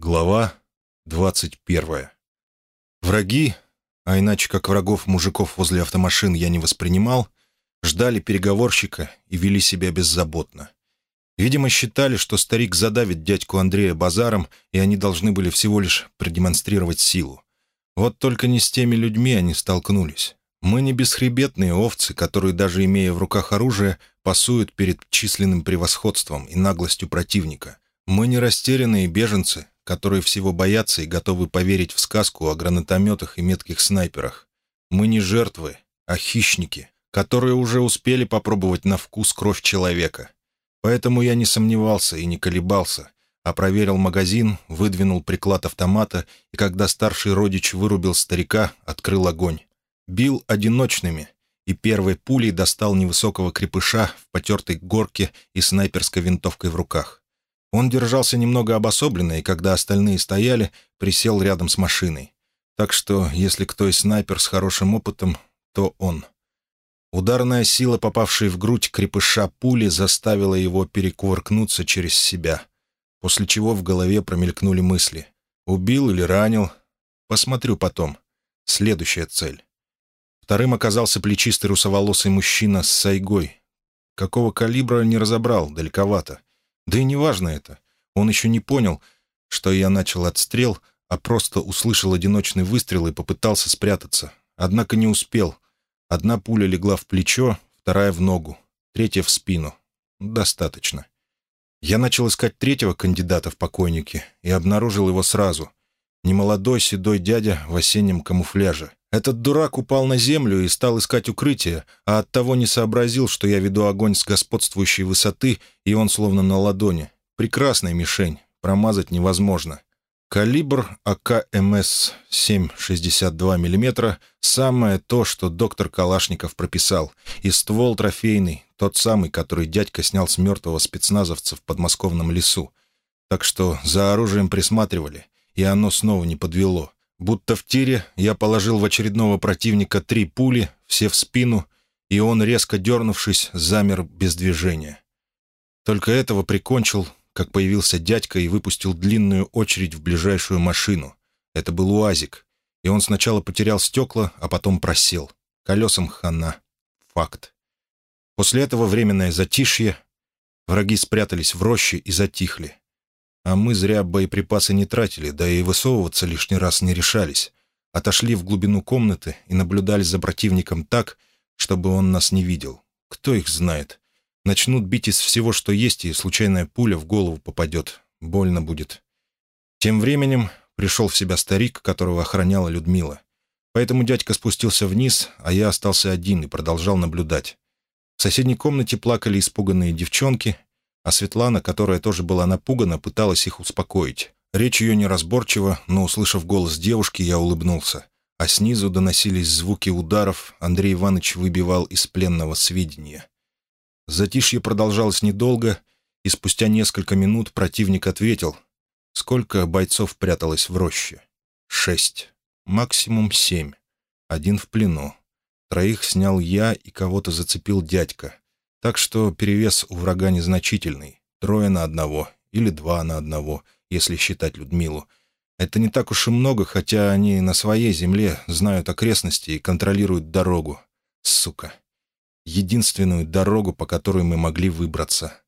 Глава 21. Враги, а иначе как врагов мужиков возле автомашин я не воспринимал, ждали переговорщика и вели себя беззаботно. Видимо, считали, что старик задавит дядьку Андрея базаром, и они должны были всего лишь продемонстрировать силу. Вот только не с теми людьми они столкнулись. Мы не бесхребетные овцы, которые, даже имея в руках оружие, пасуют перед численным превосходством и наглостью противника. Мы не растерянные беженцы, которые всего боятся и готовы поверить в сказку о гранатометах и метких снайперах. Мы не жертвы, а хищники, которые уже успели попробовать на вкус кровь человека. Поэтому я не сомневался и не колебался, а проверил магазин, выдвинул приклад автомата и, когда старший родич вырубил старика, открыл огонь. Бил одиночными, и первой пулей достал невысокого крепыша в потертой горке и снайперской винтовкой в руках. Он держался немного обособленно, и когда остальные стояли, присел рядом с машиной. Так что, если кто и снайпер с хорошим опытом, то он. Ударная сила, попавшая в грудь крепыша пули, заставила его перекувыркнуться через себя, после чего в голове промелькнули мысли. «Убил или ранил? Посмотрю потом. Следующая цель». Вторым оказался плечистый русоволосый мужчина с сайгой. Какого калибра не разобрал, далековато. Да и неважно это. Он еще не понял, что я начал отстрел, а просто услышал одиночный выстрел и попытался спрятаться. Однако не успел. Одна пуля легла в плечо, вторая в ногу, третья в спину. Достаточно. Я начал искать третьего кандидата в покойники и обнаружил его сразу. Немолодой седой дядя в осеннем камуфляже. Этот дурак упал на землю и стал искать укрытие, а оттого не сообразил, что я веду огонь с господствующей высоты, и он словно на ладони. Прекрасная мишень, промазать невозможно. Калибр АК-МС 7,62 мм — самое то, что доктор Калашников прописал. И ствол трофейный, тот самый, который дядька снял с мертвого спецназовца в подмосковном лесу. Так что за оружием присматривали, и оно снова не подвело. Будто в тире я положил в очередного противника три пули, все в спину, и он, резко дернувшись, замер без движения. Только этого прикончил, как появился дядька и выпустил длинную очередь в ближайшую машину. Это был УАЗик, и он сначала потерял стекла, а потом просел. Колесам хана. Факт. После этого временное затишье. Враги спрятались в роще и затихли. А мы зря боеприпасы не тратили, да и высовываться лишний раз не решались. Отошли в глубину комнаты и наблюдали за противником так, чтобы он нас не видел. Кто их знает? Начнут бить из всего, что есть, и случайная пуля в голову попадет. Больно будет. Тем временем пришел в себя старик, которого охраняла Людмила. Поэтому дядька спустился вниз, а я остался один и продолжал наблюдать. В соседней комнате плакали испуганные девчонки, а Светлана, которая тоже была напугана, пыталась их успокоить. Речь ее неразборчива, но, услышав голос девушки, я улыбнулся. А снизу доносились звуки ударов, Андрей Иванович выбивал из пленного сведения. Затишье продолжалось недолго, и спустя несколько минут противник ответил. Сколько бойцов пряталось в роще? Шесть. Максимум семь. Один в плену. Троих снял я, и кого-то зацепил дядька. Так что перевес у врага незначительный. Трое на одного или два на одного, если считать Людмилу. Это не так уж и много, хотя они на своей земле знают окрестности и контролируют дорогу. Сука. Единственную дорогу, по которой мы могли выбраться.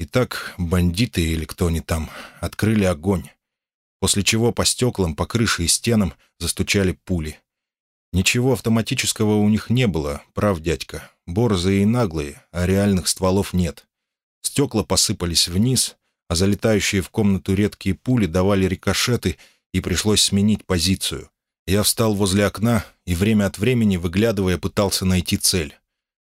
Итак, бандиты или кто они там открыли огонь, после чего по стеклам, по крыше и стенам застучали пули. Ничего автоматического у них не было, прав дядька. Борзые и наглые, а реальных стволов нет. Стекла посыпались вниз, а залетающие в комнату редкие пули давали рикошеты, и пришлось сменить позицию. Я встал возле окна и время от времени, выглядывая, пытался найти цель.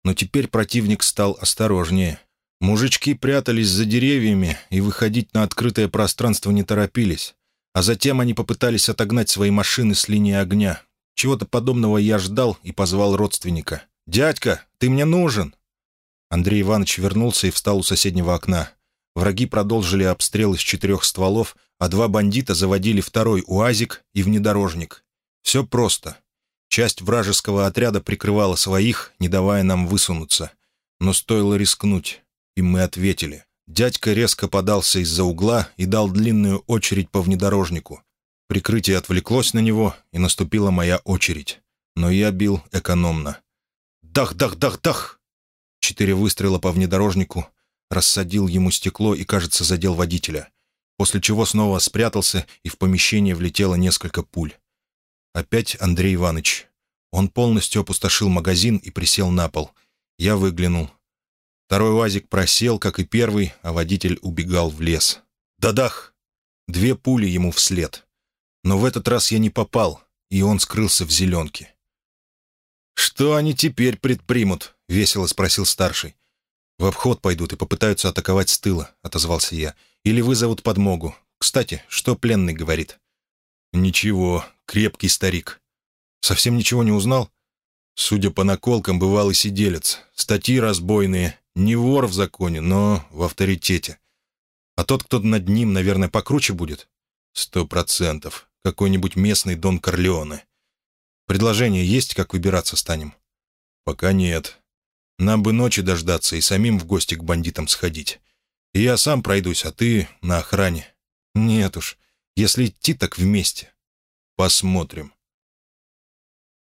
Но теперь противник стал осторожнее. Мужички прятались за деревьями и выходить на открытое пространство не торопились. А затем они попытались отогнать свои машины с линии огня, чего-то подобного я ждал и позвал родственника. «Дядька, ты мне нужен!» Андрей Иванович вернулся и встал у соседнего окна. Враги продолжили обстрел из четырех стволов, а два бандита заводили второй УАЗик и внедорожник. Все просто. Часть вражеского отряда прикрывала своих, не давая нам высунуться. Но стоило рискнуть, и мы ответили. Дядька резко подался из-за угла и дал длинную очередь по внедорожнику. Прикрытие отвлеклось на него, и наступила моя очередь. Но я бил экономно. Дах-дах-дах-дах! Четыре выстрела по внедорожнику, рассадил ему стекло и, кажется, задел водителя. После чего снова спрятался, и в помещение влетело несколько пуль. Опять Андрей Иванович. Он полностью опустошил магазин и присел на пол. Я выглянул. Второй УАЗик просел, как и первый, а водитель убегал в лес. Дадах! Две пули ему вслед. Но в этот раз я не попал, и он скрылся в зеленке. «Что они теперь предпримут?» — весело спросил старший. «В обход пойдут и попытаются атаковать с тыла», — отозвался я. «Или вызовут подмогу. Кстати, что пленный говорит?» «Ничего, крепкий старик». «Совсем ничего не узнал?» «Судя по наколкам, бывалый сиделец. Статьи разбойные, не вор в законе, но в авторитете. А тот, кто над ним, наверное, покруче будет? Сто процентов. Какой-нибудь местный Дон Корлеоне. Предложение есть, как выбираться станем? Пока нет. Нам бы ночи дождаться и самим в гости к бандитам сходить. Я сам пройдусь, а ты на охране. Нет уж, если идти, так вместе. Посмотрим.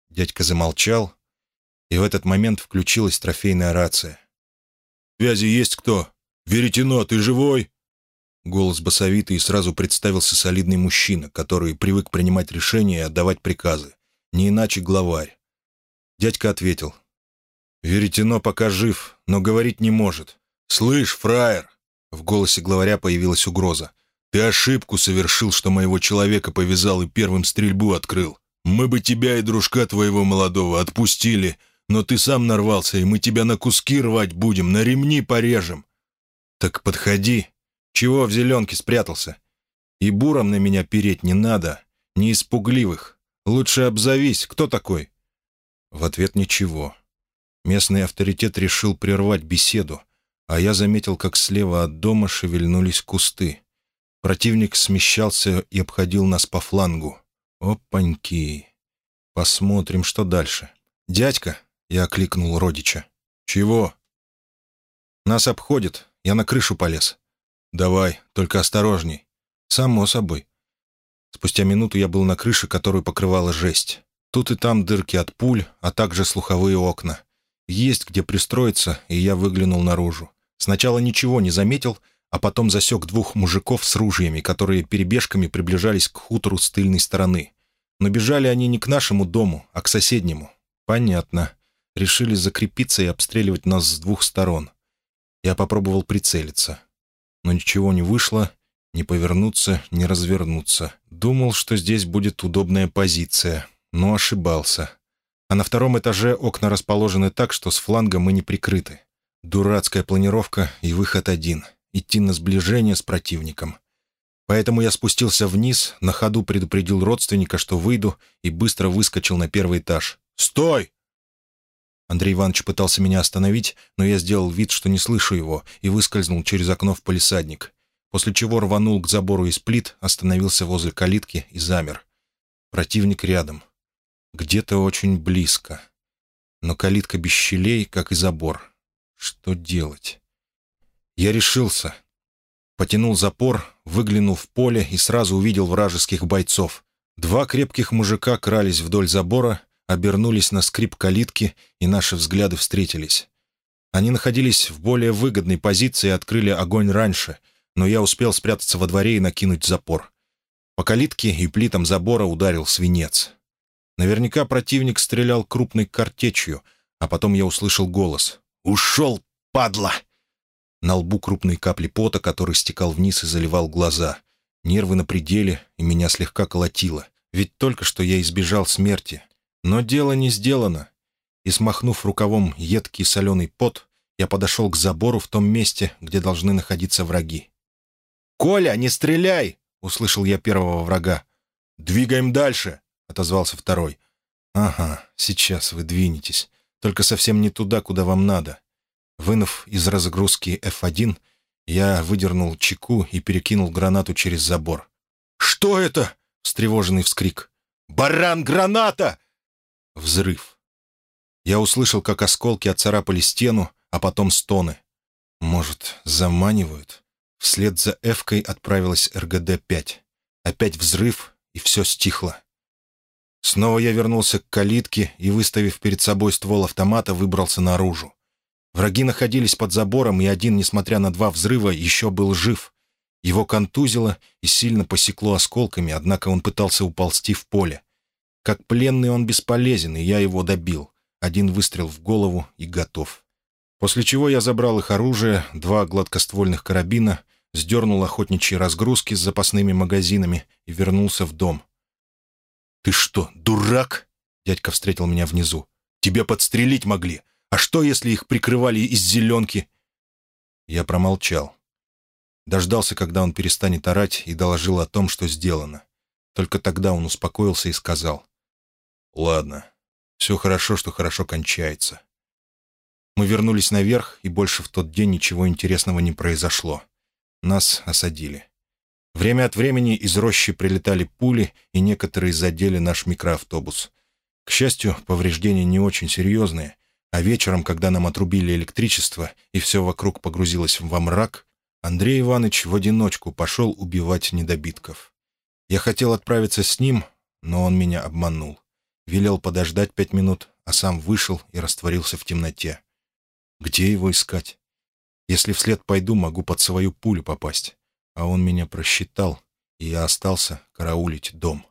Дядька замолчал, и в этот момент включилась трофейная рация связи есть кто? Веретено, ты живой?» Голос басовитый и сразу представился солидный мужчина, который привык принимать решения и отдавать приказы. Не иначе главарь. Дядька ответил. «Веретено пока жив, но говорить не может. Слышь, фраер!» В голосе главаря появилась угроза. «Ты ошибку совершил, что моего человека повязал и первым стрельбу открыл. Мы бы тебя и дружка твоего молодого отпустили, но ты сам нарвался, и мы тебя на куски рвать будем, на ремни порежем». «Так подходи. Чего в зеленке спрятался? И буром на меня переть не надо, не испугливых. Лучше обзовись, кто такой?» В ответ ничего. Местный авторитет решил прервать беседу, а я заметил, как слева от дома шевельнулись кусты. Противник смещался и обходил нас по флангу. Опаньки. Посмотрим, что дальше. «Дядька!» Я окликнул родича. «Чего?» «Нас обходит. Я на крышу полез». «Давай, только осторожней». «Само собой». Спустя минуту я был на крыше, которую покрывала жесть. Тут и там дырки от пуль, а также слуховые окна. Есть где пристроиться, и я выглянул наружу. Сначала ничего не заметил, а потом засек двух мужиков с ружьями, которые перебежками приближались к хутору с тыльной стороны. Но бежали они не к нашему дому, а к соседнему. Понятно решили закрепиться и обстреливать нас с двух сторон. Я попробовал прицелиться. Но ничего не вышло, ни повернуться, ни развернуться. Думал, что здесь будет удобная позиция, но ошибался. А на втором этаже окна расположены так, что с фланга мы не прикрыты. Дурацкая планировка и выход один — идти на сближение с противником. Поэтому я спустился вниз, на ходу предупредил родственника, что выйду, и быстро выскочил на первый этаж. «Стой!» Андрей Иванович пытался меня остановить, но я сделал вид, что не слышу его, и выскользнул через окно в полисадник, после чего рванул к забору из плит, остановился возле калитки и замер. Противник рядом. Где-то очень близко. Но калитка без щелей, как и забор. Что делать? Я решился. Потянул запор, выглянул в поле и сразу увидел вражеских бойцов. Два крепких мужика крались вдоль забора, обернулись на скрип калитки, и наши взгляды встретились. Они находились в более выгодной позиции и открыли огонь раньше, но я успел спрятаться во дворе и накинуть запор. По калитке и плитам забора ударил свинец. Наверняка противник стрелял крупной картечью, а потом я услышал голос. «Ушел, падла!» На лбу крупные капли пота, который стекал вниз и заливал глаза. Нервы на пределе, и меня слегка колотило. Ведь только что я избежал смерти, но дело не сделано, и, смахнув рукавом едкий соленый пот, я подошел к забору в том месте, где должны находиться враги. «Коля, не стреляй!» — услышал я первого врага. «Двигаем дальше!» — отозвался второй. «Ага, сейчас вы двинетесь. Только совсем не туда, куда вам надо». Вынув из разгрузки F1, я выдернул чеку и перекинул гранату через забор. «Что это?» — встревоженный вскрик. «Баран, граната!» Взрыв. Я услышал, как осколки отцарапали стену, а потом стоны. Может, заманивают? Вслед за Эвкой отправилась РГД-5. Опять взрыв, и все стихло. Снова я вернулся к калитке и, выставив перед собой ствол автомата, выбрался наружу. Враги находились под забором, и один, несмотря на два взрыва, еще был жив. Его контузило и сильно посекло осколками, однако он пытался уползти в поле. Как пленный он бесполезен, и я его добил. Один выстрел в голову и готов. После чего я забрал их оружие, два гладкоствольных карабина, сдернул охотничьи разгрузки с запасными магазинами и вернулся в дом. «Ты что, дурак?» — дядька встретил меня внизу. «Тебя подстрелить могли. А что, если их прикрывали из зеленки?» Я промолчал. Дождался, когда он перестанет орать, и доложил о том, что сделано. Только тогда он успокоился и сказал. «Ладно, все хорошо, что хорошо кончается». Мы вернулись наверх, и больше в тот день ничего интересного не произошло. Нас осадили. Время от времени из рощи прилетали пули, и некоторые задели наш микроавтобус. К счастью, повреждения не очень серьезные, а вечером, когда нам отрубили электричество и все вокруг погрузилось во мрак, Андрей Иванович в одиночку пошел убивать недобитков. Я хотел отправиться с ним, но он меня обманул. Велел подождать пять минут, а сам вышел и растворился в темноте. Где его искать? Если вслед пойду, могу под свою пулю попасть. А он меня просчитал, и я остался караулить дом.